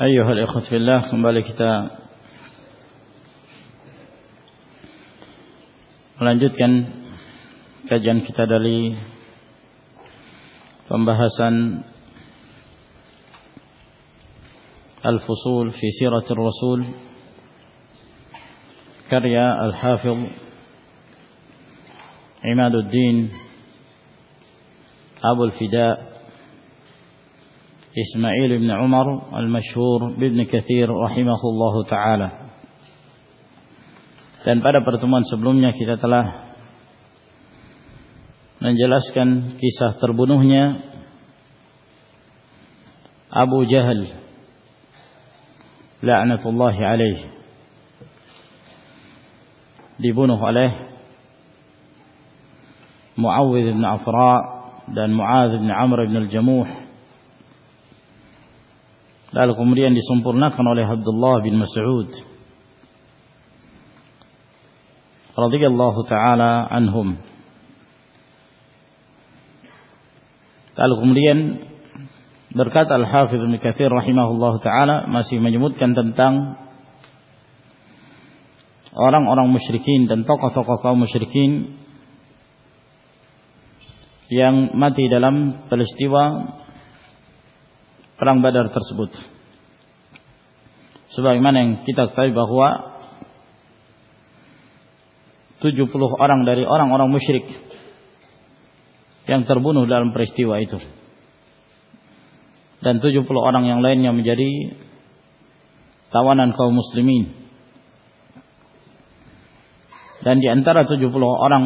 أيها الإخوة في الله kembali kita melanjutkan kajian kita dari pembahasan الفصول في سيرة الرسول كريا الحافظ عماد الدين أبو الفداء إسماعيل بن عمر المشهور بابن كثير رحمه الله taala. Dan pada pertemuan sebelumnya kita telah menjelaskan kisah terbunuhnya Abu Jahal la'natullahi alaih dibunuh oleh Muawwidh bin Afra dan Muadz bin Amr bin Al-Jamuh lalu kemudian disempurnakan oleh Abdullah bin Mas'ud. Radhiyallahu taala anhum. Lalu kemudian berkata Al-Hafidz Ibnu Katsir rahimahullahu taala masih menyebutkan tentang orang-orang musyrikin dan tokoh-tokoh kaum musyrikin yang mati dalam peristiwa perang Badar tersebut. Sebagaimana yang kita ketahui bahwa 70 orang dari orang-orang musyrik yang terbunuh dalam peristiwa itu. Dan 70 orang yang lainnya menjadi tawanan kaum muslimin. Dan di antara 70 orang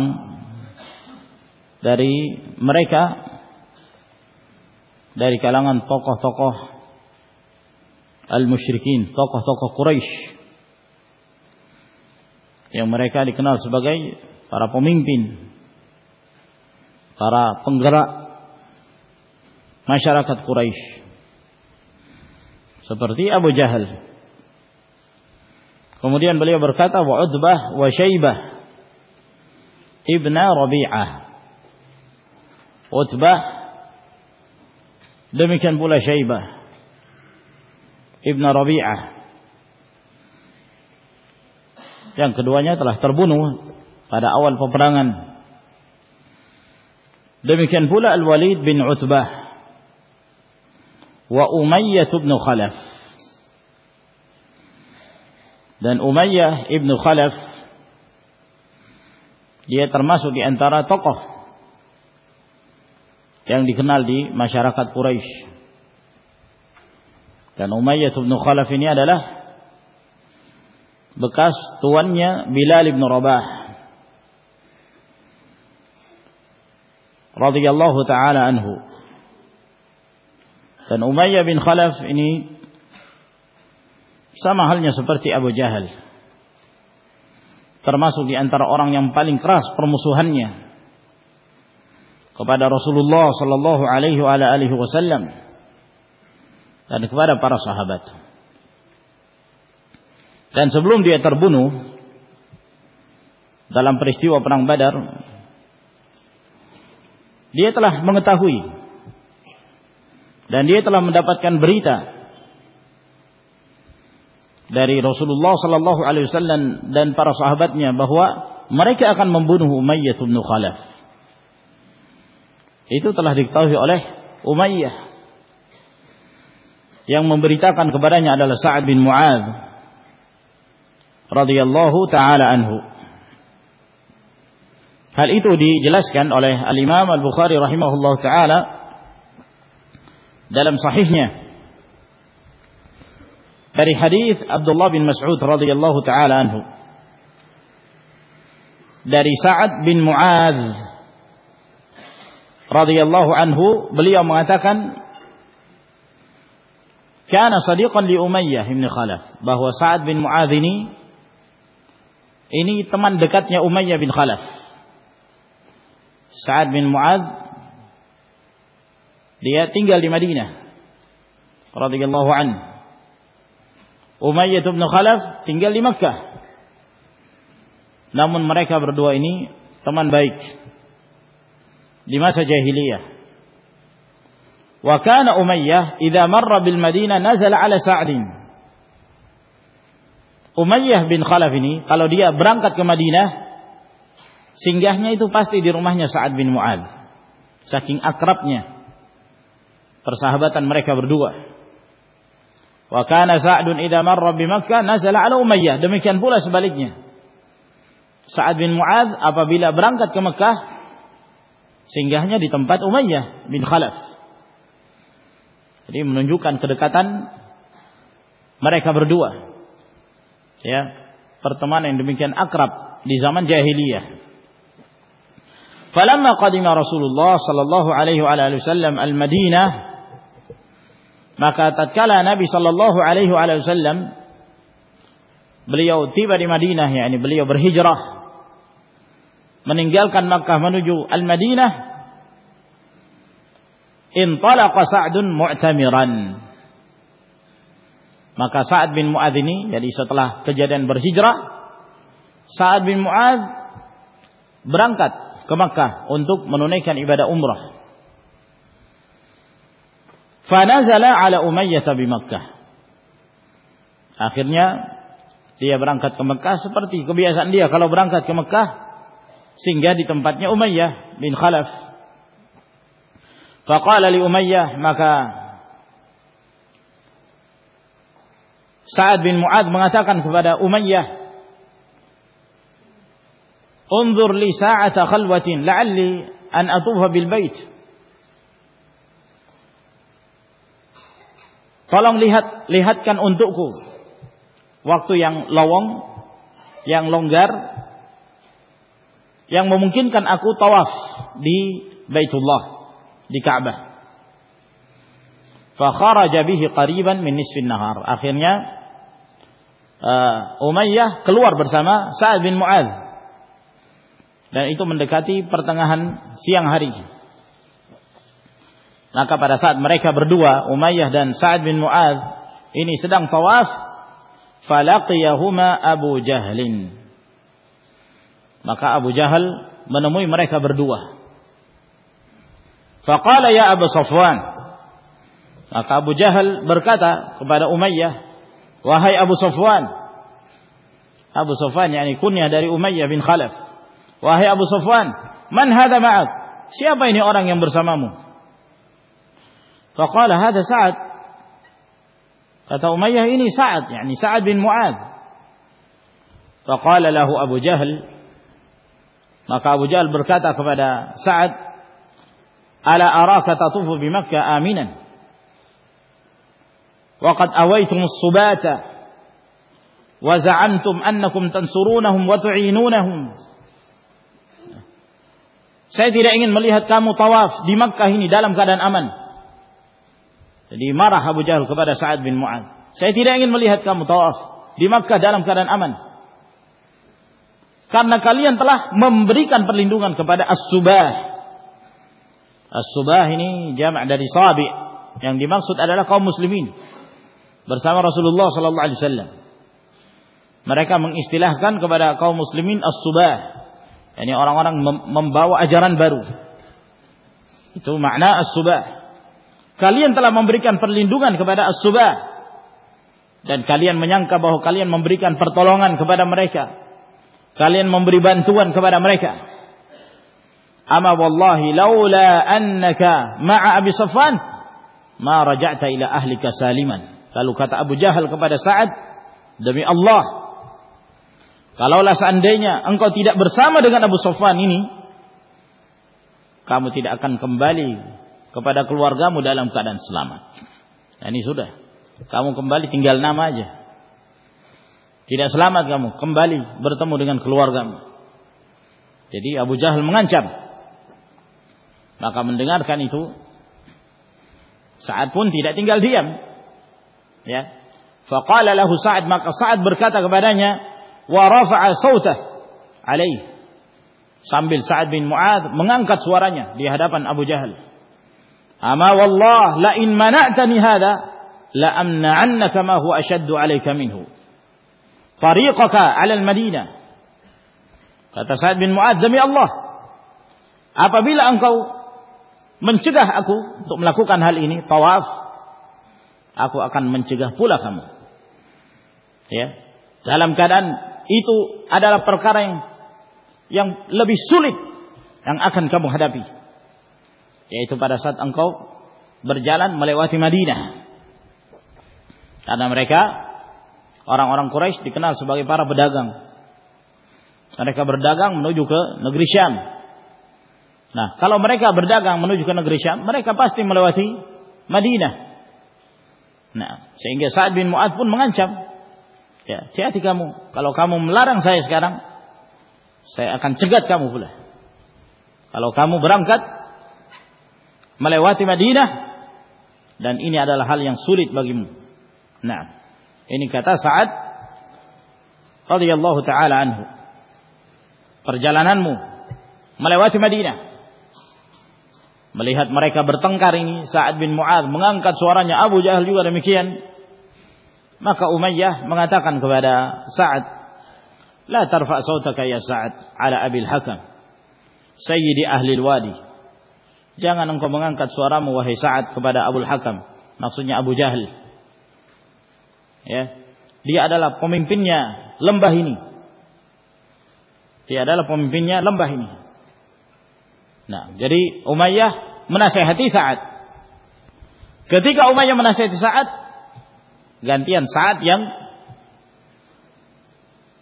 dari mereka dari kalangan tokoh-tokoh al-musyrikin, tokoh-tokoh Quraisy yang mereka dikenal sebagai para pemimpin, para penggerak masyarakat Quraisy. Seperti Abu Jahal. Kemudian beliau berkata wa Utbah wa Syaibah ibna Rabi'ah. Utbah Demikian pula Syaibah Ibn Rabi'ah. Yang keduanya telah terbunuh pada awal peperangan. Demikian pula Al-Walid bin Utbah Wa Umayyah bin Khalaf. Dan Umayyah ibn Khalaf Dia termasuk di antara tokoh yang dikenal di masyarakat Quraisy. Dan Umayyah bin Khalaf ini adalah bekas tuannya Bilal bin Rabah radhiyallahu taala anhu. Dan Umayyah bin Khalaf ini sama halnya seperti Abu Jahal. Termasuk di antara orang yang paling keras permusuhannya kepada Rasulullah sallallahu alaihi wasallam dan kepada para sahabat. Dan sebelum dia terbunuh dalam peristiwa perang Badar, dia telah mengetahui dan dia telah mendapatkan berita dari Rasulullah sallallahu alaihi wasallam dan para sahabatnya bahwa mereka akan membunuh Umayyah bin Khalaf. Itu telah diketahui oleh Umayyah. Yang memberitakan kepadanya adalah Sa'ad bin Mu'adz radhiyallahu taala anhu. Hal itu dijelaskan oleh Al-Imam Al-Bukhari rahimahullahu taala dalam sahihnya dari hadis Abdullah bin Mas'ud radhiyallahu taala anhu dari Sa'ad bin Mu'adz radhiyallahu anhu beliau mengatakan kana sadiqan li Umayyah bin Khalaf bahwa Sa'ad bin Mu'adz ini ini teman dekatnya Umayyah bin Khalaf. Sa'ad bin Mu'adz dia tinggal di Madinah radhiyallahu an. Umayyah bin Khalaf tinggal di Makkah. Namun mereka berdua ini teman baik di masa jahiliyah. Wa kana Umayyah idza marra bil Madinah nazala ala Sa'd. Umayyah bin Khalaf ini kalau dia berangkat ke Madinah singgahnya itu pasti di rumahnya Sa'ad bin Mu'ad. Saking akrabnya persahabatan mereka berdua. Wa kana Sa'dun idza marra bi Makkah nazala ala Umayyah. Demikian pula sebaliknya. Sa'ad bin Mu'ad apabila berangkat ke Mekah singgahnya di tempat Umayyah bin Khalaf. Jadi menunjukkan kedekatan mereka berdua. Ya, pertemanan yang demikian akrab di zaman jahiliyah. Falamma qadima Rasulullah sallallahu alaihi wasallam al-Madinah maka tatkala Nabi sallallahu alaihi wasallam beliau tiba di Madinah yakni beliau berhijrah meninggalkan Makkah menuju Al-Madinah intalaqa Sa'dun mu'tamiran. Maka Sa'ad bin Mu'adz ini jadi setelah kejadian berhijrah Sa'ad bin Mu'adz berangkat ke Makkah untuk menunaikan ibadah umrah. Fanazala ala Umayyah bi Makkah. Akhirnya dia berangkat ke Mekah seperti kebiasaan dia kalau berangkat ke Mekah sehingga di tempatnya Umayyah bin Khalaf. Faqala li Umayyah maka Sa'ad bin Mu'ad mengatakan kepada Umayyah Unzur li sa'ata khalwatin la'alli an atufa bil bait. Tolong lihat lihatkan untukku waktu yang lowong, yang longgar, yang memungkinkan aku tawaf di Baitullah di Ka'bah. Fa kharaja bihi qariban min nisfin nahar. Akhirnya uh, Umayyah keluar bersama Sa'ad bin Mu'adz. Dan itu mendekati pertengahan siang hari. Maka pada saat mereka berdua, Umayyah dan Sa'ad bin Mu'adz ini sedang tawaf, falaqiyahuma Abu Jahlin. Maka Abu Jahal menemui mereka berdua. Faqala ya Abu Safwan. Maka Abu Jahal berkata kepada Umayyah, "Wahai Abu Safwan." Abu Safwan yakni kunyah dari Umayyah bin Khalaf. "Wahai Abu Safwan, man hadha ma'ak?" Siapa ini orang yang bersamamu? Faqala hadha Sa'ad. Kata Umayyah ini Sa'ad, yakni Sa'ad bin Mu'ad. Faqala lahu Abu Jahal. Maka Abu Jahal berkata kepada Sa'ad, ala araka tatufu bi Makkah aminan wa qad awaitum as-subata wa za'amtum annakum tansurunahum wa tu'inunahum saya tidak ingin melihat kamu tawaf di Makkah ini dalam keadaan aman jadi marah Abu Jahal kepada Sa'ad bin Mu'ad saya tidak ingin melihat kamu tawaf di Makkah dalam keadaan aman karena kalian telah memberikan perlindungan kepada as-subah As-subah ini jamak dari sabi yang dimaksud adalah kaum muslimin bersama Rasulullah sallallahu alaihi wasallam. Mereka mengistilahkan kepada kaum muslimin as-subah. Yani orang-orang membawa ajaran baru. Itu makna as-subah. Kalian telah memberikan perlindungan kepada as-subah dan kalian menyangka bahwa kalian memberikan pertolongan kepada mereka. Kalian memberi bantuan kepada mereka. Ama wallahi laula annaka ma'a Abi Safwan ma raja'ta ila ahlika saliman. Lalu kata Abu Jahal kepada Sa'ad, demi Allah, kalaulah seandainya engkau tidak bersama dengan Abu Safwan ini, kamu tidak akan kembali kepada keluargamu dalam keadaan selamat. Nah, ini sudah. Kamu kembali tinggal nama aja. Tidak selamat kamu kembali bertemu dengan keluargamu. Jadi Abu Jahal mengancam maka mendengarkan itu saat pun tidak tinggal diam. Ya. Faqala lahu Sa'ad maka Sa'ad berkata kepadanya wa rafa'a sautah alaih. Sambil Sa'ad bin Mu'adz mengangkat suaranya di hadapan Abu Jahal. Ama wallah la in mana'tani hadha la amna'annaka ma huwa ashaddu 'alayka minhu. Tariqaka 'ala al-Madinah. Kata Sa'ad bin Mu'adz demi Allah apabila engkau mencegah aku untuk melakukan hal ini tawaf aku akan mencegah pula kamu. Ya. Dalam keadaan itu adalah perkara yang yang lebih sulit yang akan kamu hadapi. Yaitu pada saat engkau berjalan melewati Madinah. Karena mereka orang-orang Quraisy dikenal sebagai para pedagang mereka berdagang menuju ke negeri Syam nah kalau mereka berdagang menuju ke negeri Syam mereka pasti melewati Madinah nah sehingga Sa'ad bin Mu'ad pun mengancam Ya, hati-hati kamu. Kalau kamu melarang saya sekarang, saya akan cegat kamu pula. Kalau kamu berangkat melewati Madinah dan ini adalah hal yang sulit bagimu. Nah, ini kata Sa'ad radhiyallahu taala anhu. Perjalananmu melewati Madinah. Melihat mereka bertengkar ini, Sa'ad bin Mu'adz mengangkat suaranya, Abu Jahal juga demikian. Maka Umayyah mengatakan kepada Sa'ad, "La tarfa' sautaka ya Sa'ad ala Abil Hakam, sayyidi ahli wadi." Jangan engkau mengangkat suaramu wahai Sa'ad kepada Abu Hakam, maksudnya Abu Jahal. Ya. Dia adalah pemimpinnya lembah ini. Dia adalah pemimpinnya lembah ini. Nah, jadi Umayyah menasihati Sa'ad. Ketika Umayyah menasihati Sa'ad, gantian saat yang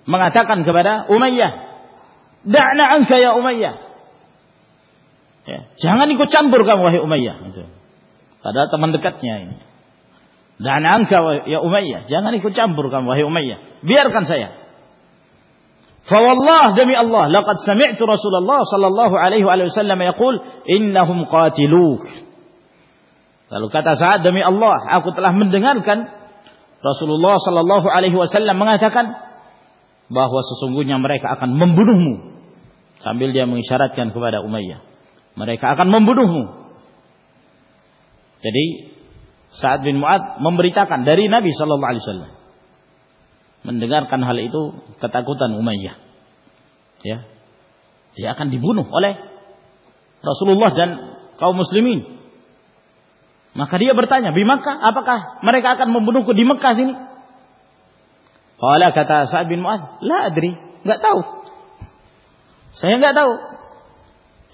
mengatakan kepada Umayyah, "Da'na anka ya Umayyah." Ya, jangan ikut campur kamu wahai Umayyah itu. Padahal teman dekatnya ini. Da'na anka ya Umayyah, jangan ikut campur kamu wahai Umayyah. Biarkan saya. Fawallah demi Allah, laqad sami'tu Rasulullah sallallahu alaihi wasallam yaqul, "Innahum qatiluk." Lalu kata saat demi Allah, aku telah mendengarkan Rasulullah Sallallahu Alaihi Wasallam mengatakan bahwa sesungguhnya mereka akan membunuhmu sambil dia mengisyaratkan kepada Umayyah mereka akan membunuhmu jadi saat bin Muad memberitakan dari Nabi Sallallahu Alaihi Wasallam mendengarkan hal itu ketakutan Umayyah ya dia akan dibunuh oleh Rasulullah dan kaum muslimin maka dia bertanya, di Makkah, apakah mereka akan membunuhku di Mekah sini? Qala kata Sa'ad bin Mu'adz, la adri, enggak tahu. Saya enggak tahu.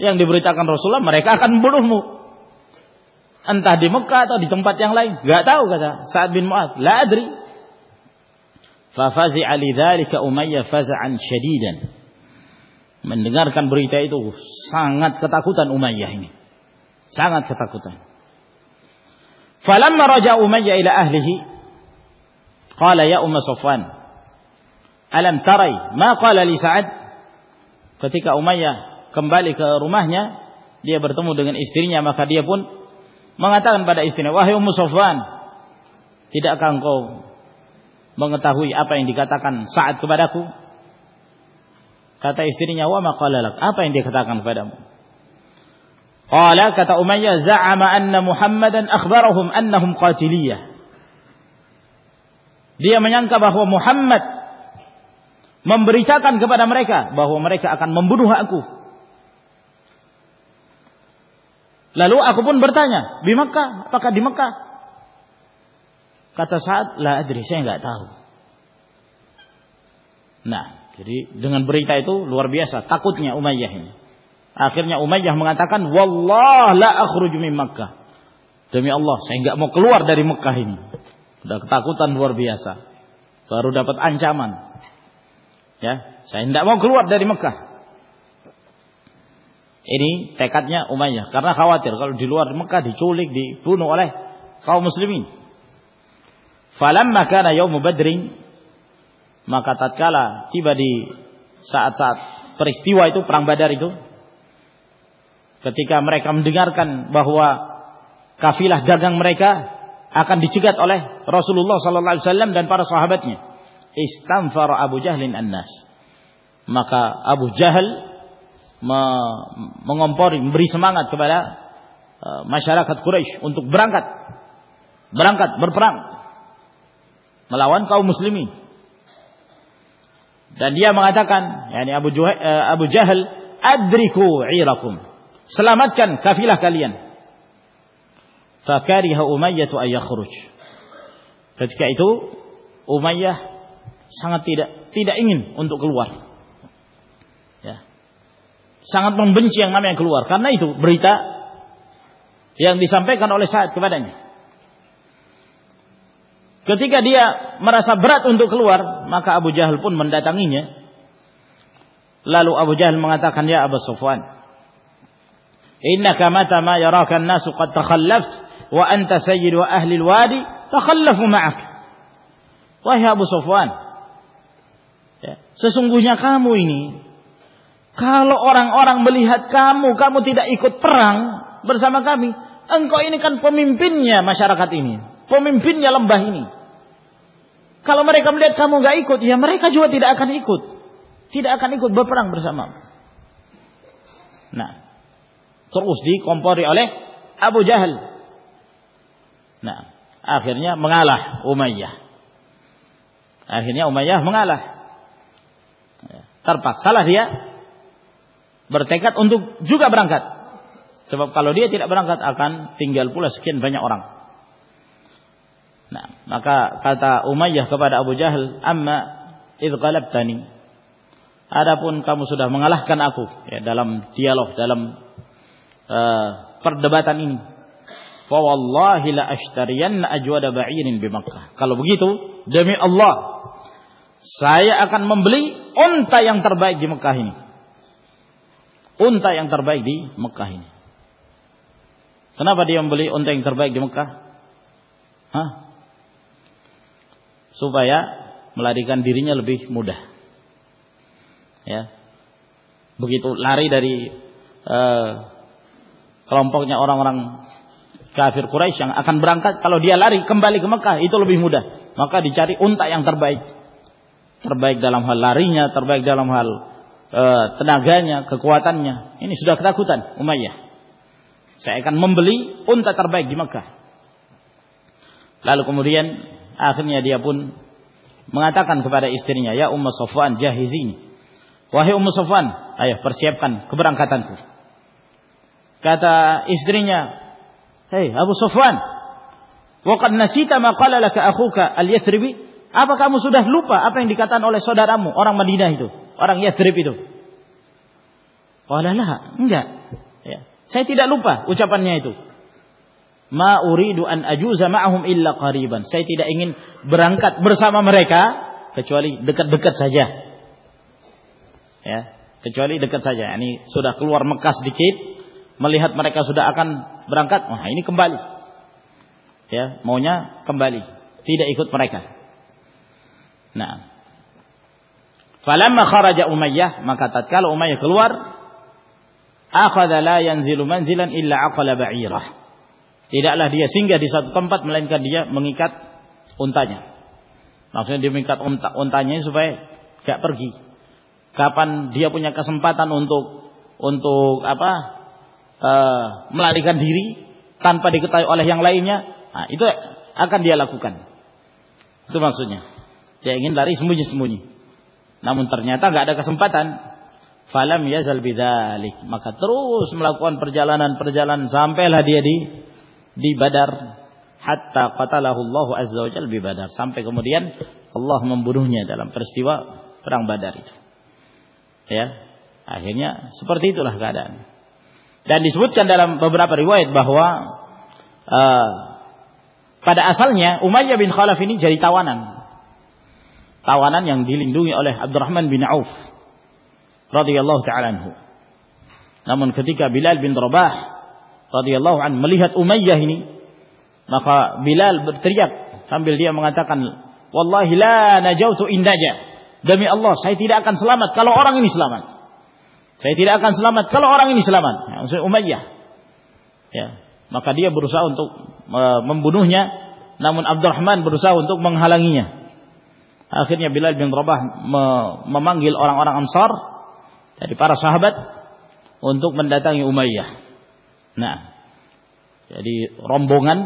Yang diberitakan Rasulullah, mereka akan membunuhmu. Entah di Mekah atau di tempat yang lain. Enggak tahu kata Sa'ad bin Mu'adz, la adri. Fafazi'a lidzalika Umayyah faza'an syadidan. Mendengarkan berita itu sangat ketakutan Umayyah ini. Sangat ketakutan. Falamma raja Umayyah ila ahlihi qala ya Umma Safwan alam tarai ma qala li Sa'ad ketika Umayyah kembali ke rumahnya dia bertemu dengan istrinya maka dia pun mengatakan pada istrinya wahai Ummu Safwan tidakkah engkau mengetahui apa yang dikatakan Sa'ad kepadaku kata istrinya wa ma apa yang dia katakan kepadamu Qala kata Umayyah za'ama anna Muhammadan akhbarahum annahum qatiliyah. Dia menyangka bahwa Muhammad memberitakan kepada mereka bahwa mereka akan membunuh aku. Lalu aku pun bertanya, di Mekah, apakah di Mekah? Kata saat, la adri, saya enggak tahu. Nah, jadi dengan berita itu luar biasa takutnya Umayyah ini. Akhirnya Umayyah mengatakan, "Wallah la akhruju min Makkah." Demi Allah, saya enggak mau keluar dari Mekah ini. Sudah ketakutan luar biasa. Baru dapat ancaman. Ya, saya tidak mau keluar dari Mekah. Ini tekadnya Umayyah karena khawatir kalau di luar Mekah diculik, dibunuh oleh kaum muslimin. Falamma kana yaum Badrin maka tatkala tiba di saat-saat peristiwa itu perang Badar itu ketika mereka mendengarkan bahwa kafilah dagang mereka akan dicegat oleh Rasulullah sallallahu alaihi wasallam dan para sahabatnya. Istanfara Abu Jahlin annas. Maka Abu Jahal mengompori, memberi semangat kepada uh, masyarakat Quraisy untuk berangkat berangkat berperang melawan kaum muslimin. Dan dia mengatakan, yakni Abu, Juh uh, Abu Jahal, adriku irakum. Selamatkan kafilah kalian. Fakariha Umayyah ay yakhruj. Ketika itu Umayyah sangat tidak tidak ingin untuk keluar. Sangat membenci yang namanya keluar karena itu berita yang disampaikan oleh Sa'ad kepadanya. Ketika dia merasa berat untuk keluar, maka Abu Jahal pun mendatanginya. Lalu Abu Jahal mengatakan, "Ya Abu Sufwan, innaka mata ma yaraka an-nasu qad takhallaft wa anta sayyid wa ahli al-wadi takhallafu ma'ak. Wahai Abu Sufwan, ya, sesungguhnya kamu ini kalau orang-orang melihat kamu, kamu tidak ikut perang bersama kami, engkau ini kan pemimpinnya masyarakat ini, pemimpinnya lembah ini. Kalau mereka melihat kamu nggak ikut, ya mereka juga tidak akan ikut, tidak akan ikut berperang bersama. Nah, terus dikompori oleh Abu Jahal Nah, akhirnya mengalah Umayyah. Akhirnya Umayyah mengalah. Terpaksalah dia bertekad untuk juga berangkat. Sebab kalau dia tidak berangkat akan tinggal pula sekian banyak orang. Nah, maka kata Umayyah kepada Abu Jahal, "Amma idh qalabtani." Adapun kamu sudah mengalahkan aku ya dalam dialog dalam uh, perdebatan ini fa wallahi la ashtariyanna ajwada ba'irin bi Makkah. Kalau begitu, demi Allah, saya akan membeli unta yang terbaik di Mekah ini. Unta yang terbaik di Mekah ini. Kenapa dia membeli unta yang terbaik di Mekah? Hah? Supaya melarikan dirinya lebih mudah. Ya. Begitu lari dari uh, kelompoknya orang-orang kafir Quraisy yang akan berangkat kalau dia lari kembali ke Mekah itu lebih mudah. Maka dicari unta yang terbaik. Terbaik dalam hal larinya, terbaik dalam hal e, tenaganya, kekuatannya. Ini sudah ketakutan Umayyah. Saya akan membeli unta terbaik di Mekah. Lalu kemudian akhirnya dia pun mengatakan kepada istrinya, "Ya Ummu Safwan, jahizini." Wahai Ummu Safwan, ayo persiapkan keberangkatanku. Kata istrinya, Hei Abu Sufwan, waqad nasita ma qala laka akhuka al-Yathribi? Apa kamu sudah lupa apa yang dikatakan oleh saudaramu orang Madinah itu, orang Yathrib itu? Qala la, enggak. Ya. Saya tidak lupa ucapannya itu. Ma uridu an ajuza ma'ahum illa qariban. Saya tidak ingin berangkat bersama mereka kecuali dekat-dekat saja. Ya, kecuali dekat saja. Ini sudah keluar Mekah sedikit, melihat mereka sudah akan berangkat, wah ini kembali. Ya, maunya kembali, tidak ikut mereka. Nah, falamma kharaja Umayyah, maka tatkala Umayyah keluar, akhadha la yanzilu manzilan illa aqala ba'irah. Tidaklah dia singgah di satu tempat melainkan dia mengikat untanya. Maksudnya dia mengikat unta, untanya supaya gak pergi. Kapan dia punya kesempatan untuk untuk apa uh, melarikan diri tanpa diketahui oleh yang lainnya, nah, itu akan dia lakukan. Itu maksudnya. Dia ingin lari sembunyi-sembunyi. Namun ternyata nggak ada kesempatan. Falam yazal bidzalik. Maka terus melakukan perjalanan-perjalanan sampailah dia di di Badar hatta qatalahu Allah azza wajalla bi Badar. Sampai kemudian Allah membunuhnya dalam peristiwa perang Badar itu. Ya. Akhirnya seperti itulah keadaan. Dan disebutkan dalam beberapa riwayat bahwa uh, pada asalnya Umayyah bin Khalaf ini jadi tawanan. Tawanan yang dilindungi oleh Abdurrahman bin Auf radhiyallahu taala anhu. Namun ketika Bilal bin Rabah radhiyallahu anhu melihat Umayyah ini, maka Bilal berteriak sambil dia mengatakan, "Wallahi la najautu in Demi Allah, saya tidak akan selamat kalau orang ini selamat. Saya tidak akan selamat kalau orang ini selamat. Maksudnya Umayyah. Ya, maka dia berusaha untuk membunuhnya namun Abdurrahman berusaha untuk menghalanginya. Akhirnya Bilal bin Rabah memanggil orang-orang Ansar dari para sahabat untuk mendatangi Umayyah. Nah, jadi rombongan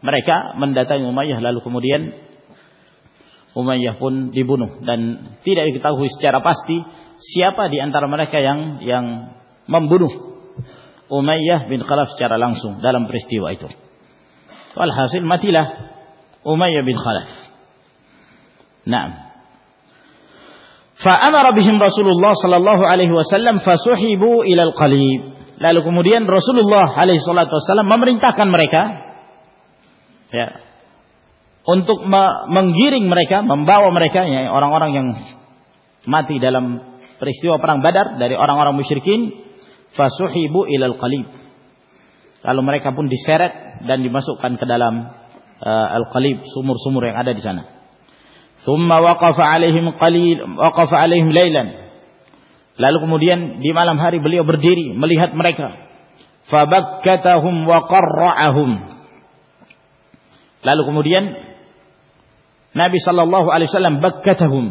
mereka mendatangi Umayyah lalu kemudian Umayyah pun dibunuh dan tidak diketahui secara pasti siapa di antara mereka yang yang membunuh Umayyah bin Khalaf secara langsung dalam peristiwa itu. Walhasil matilah Umayyah bin Khalaf. Naam. Fa'amara bihim Rasulullah sallallahu alaihi wasallam fasuhibu ila al-qalib. Lalu kemudian Rasulullah alaihi salatu wasallam memerintahkan mereka ya untuk menggiring mereka, membawa mereka ya orang-orang yang mati dalam peristiwa perang Badar dari orang-orang musyrikin fasuhibu ilal qalib lalu mereka pun diseret dan dimasukkan ke dalam uh, al-qalib sumur-sumur yang ada di sana thumma waqafa alaihim qalil waqafa alaihim lailan lalu kemudian di malam hari beliau berdiri melihat mereka. fabakkatahum wa qarra'ahum lalu kemudian Nabi sallallahu alaihi wasallam bakkatahum.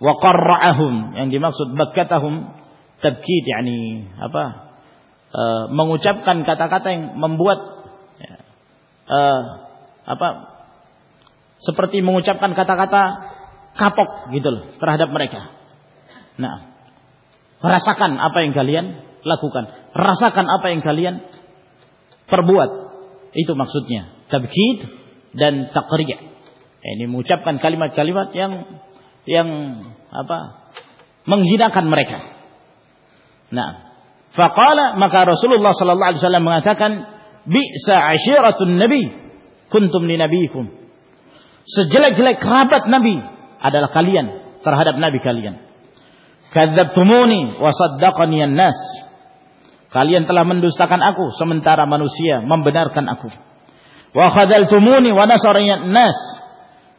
Wa qarra'ahum yang dimaksud bakkatahum tabkid yani apa e, mengucapkan kata-kata yang membuat ya, e, apa seperti mengucapkan kata-kata kapok gitu loh terhadap mereka. Nah, rasakan apa yang kalian lakukan, rasakan apa yang kalian perbuat. Itu maksudnya tabkid dan taqri'. Ini mengucapkan kalimat-kalimat yang yang apa menghinakan mereka. Nah, faqala maka Rasulullah sallallahu alaihi wasallam mengatakan bi'sa ashiratun nabi kuntum li nabiikum. Sejelek-jelek kerabat nabi adalah kalian terhadap nabi kalian. Kadzabtumuni wa saddaqani nas Kalian telah mendustakan aku sementara manusia membenarkan aku. Wa khadaltumuni wa nas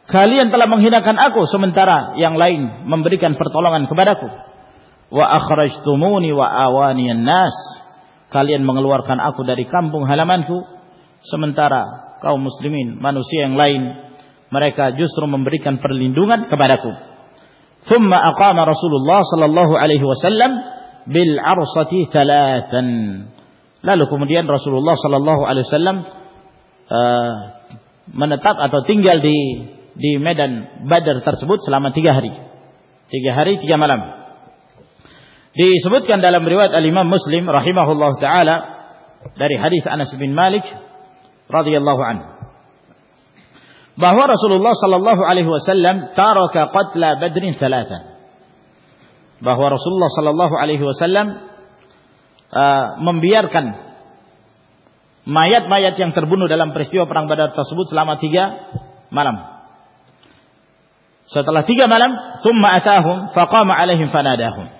Kalian telah menghinakan aku sementara yang lain memberikan pertolongan kepadaku. Wa akhrajtumuni wa awaniyan nas. Kalian mengeluarkan aku dari kampung halamanku sementara kaum muslimin, manusia yang lain mereka justru memberikan perlindungan kepadaku. Thumma aqama Rasulullah sallallahu alaihi wasallam bil arsati thalathan. Lalu kemudian Rasulullah sallallahu alaihi wasallam uh, menetap atau tinggal di di medan Badar tersebut selama tiga hari. Tiga hari, tiga malam. Disebutkan dalam riwayat Al-Imam Muslim rahimahullah taala dari hadis Anas bin Malik radhiyallahu anhu bahwa Rasulullah sallallahu alaihi wasallam taraka qatla Badrin thalathan. Bahwa Rasulullah sallallahu alaihi wasallam uh, membiarkan mayat-mayat yang terbunuh dalam peristiwa perang Badar tersebut selama tiga malam. Setelah tiga malam, thumma atahum faqama alaihim fanadahum.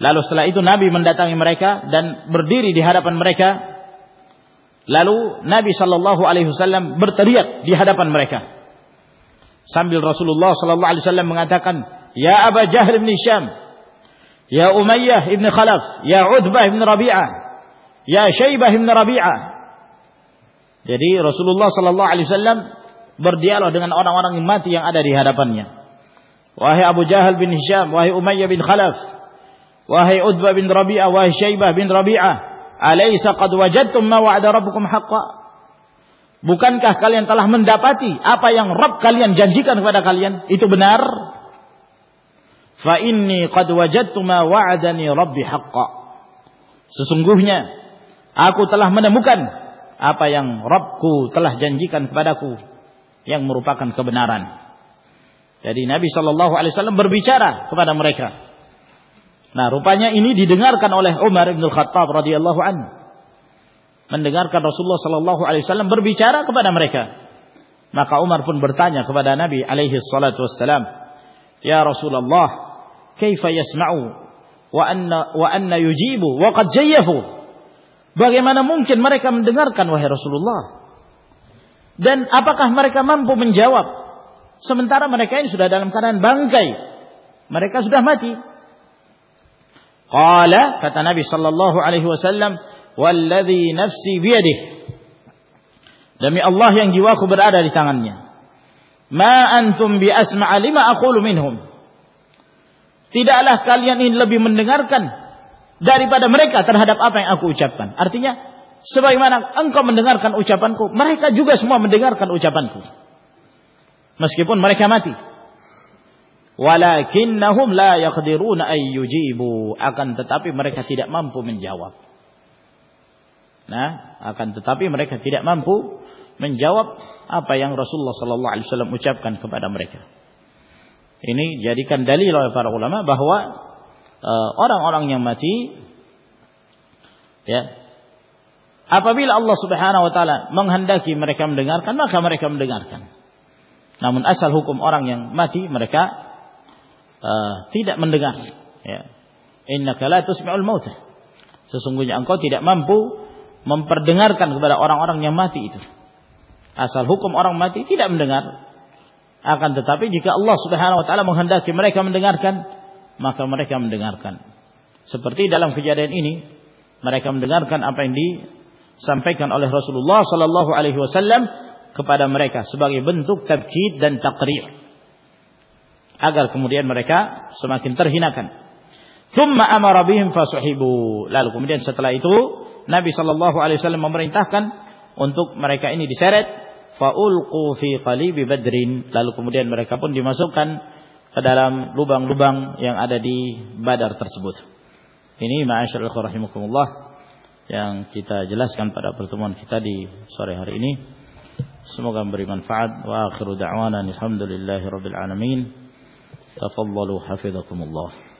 Lalu setelah itu Nabi mendatangi mereka dan berdiri di hadapan mereka. Lalu Nabi Shallallahu Alaihi Wasallam berteriak di hadapan mereka. Sambil Rasulullah Shallallahu Alaihi Wasallam mengatakan, Ya Aba Jahl bin Syam, Ya Umayyah ibn Khalaf, Ya Udbah ibn Rabi'ah, Ya Syaibah ibn Rabi'ah. Jadi Rasulullah Shallallahu Alaihi Wasallam berdialog dengan orang-orang yang mati yang ada di hadapannya. Wahai Abu Jahal bin Hisham, wahai Umayyah bin Khalaf, wahai Udbah bin Rabi'ah, wahai Syaibah bin Rabi'ah, alaysa qad wajadtum ma wa'ada rabbukum haqqa? Bukankah kalian telah mendapati apa yang Rabb kalian janjikan kepada kalian? Itu benar? Fa inni qad wajadtu ma wa'adani rabbi haqqa. Sesungguhnya aku telah menemukan apa yang Rabbku telah janjikan kepadaku yang merupakan kebenaran. Jadi Nabi Shallallahu Alaihi Wasallam berbicara kepada mereka. Nah, rupanya ini didengarkan oleh Umar bin Khattab radhiyallahu anhu. Mendengarkan Rasulullah Shallallahu Alaihi Wasallam berbicara kepada mereka. Maka Umar pun bertanya kepada Nabi alaihi salatu wassalam, "Ya Rasulullah, kaifa yasma'u wa anna wa anna yujibu wa qad jayyahu?" Bagaimana mungkin mereka mendengarkan wahai Rasulullah? Dan apakah mereka mampu menjawab? Sementara mereka ini sudah dalam keadaan bangkai. Mereka sudah mati. Qala kata Nabi sallallahu alaihi wasallam, "Walladzi nafsi biyadihi Demi Allah yang jiwaku berada di tangannya. Ma antum bi asma'a lima aqulu minhum. Tidaklah kalian ini lebih mendengarkan daripada mereka terhadap apa yang aku ucapkan. Artinya, sebagaimana engkau mendengarkan ucapanku, mereka juga semua mendengarkan ucapanku. Meskipun mereka mati. Walakinnahum la yaqdiruna ay yujibu. Akan tetapi mereka tidak mampu menjawab. Nah, akan tetapi mereka tidak mampu menjawab apa yang Rasulullah sallallahu alaihi wasallam ucapkan kepada mereka. Ini jadikan dalil oleh para ulama bahwa uh, orang-orang yang mati ya apabila Allah Subhanahu wa taala menghendaki mereka mendengarkan maka mereka mendengarkan. Namun asal hukum orang yang mati mereka uh, tidak mendengar ya. Innaka la tusmi'ul mauta. Sesungguhnya engkau tidak mampu memperdengarkan kepada orang-orang yang mati itu. Asal hukum orang mati tidak mendengar. Akan tetapi jika Allah Subhanahu wa taala menghendaki mereka mendengarkan, maka mereka mendengarkan. Seperti dalam kejadian ini, mereka mendengarkan apa yang disampaikan oleh Rasulullah sallallahu alaihi wasallam kepada mereka sebagai bentuk tabkid dan taqrir. Agar kemudian mereka semakin terhinakan. Thumma amara bihim fasuhibu. Lalu kemudian setelah itu Nabi sallallahu alaihi wasallam memerintahkan untuk mereka ini diseret. Faulqu fi qalibi badrin. Lalu kemudian mereka pun dimasukkan ke dalam lubang-lubang yang ada di badar tersebut. Ini ma'asyiral rahimakumullah yang kita jelaskan pada pertemuan kita di sore hari ini. Semoga memberi manfaat. Wa akhiru da'wana alhamdulillahi rabbil alamin تفضلوا حفظكم الله.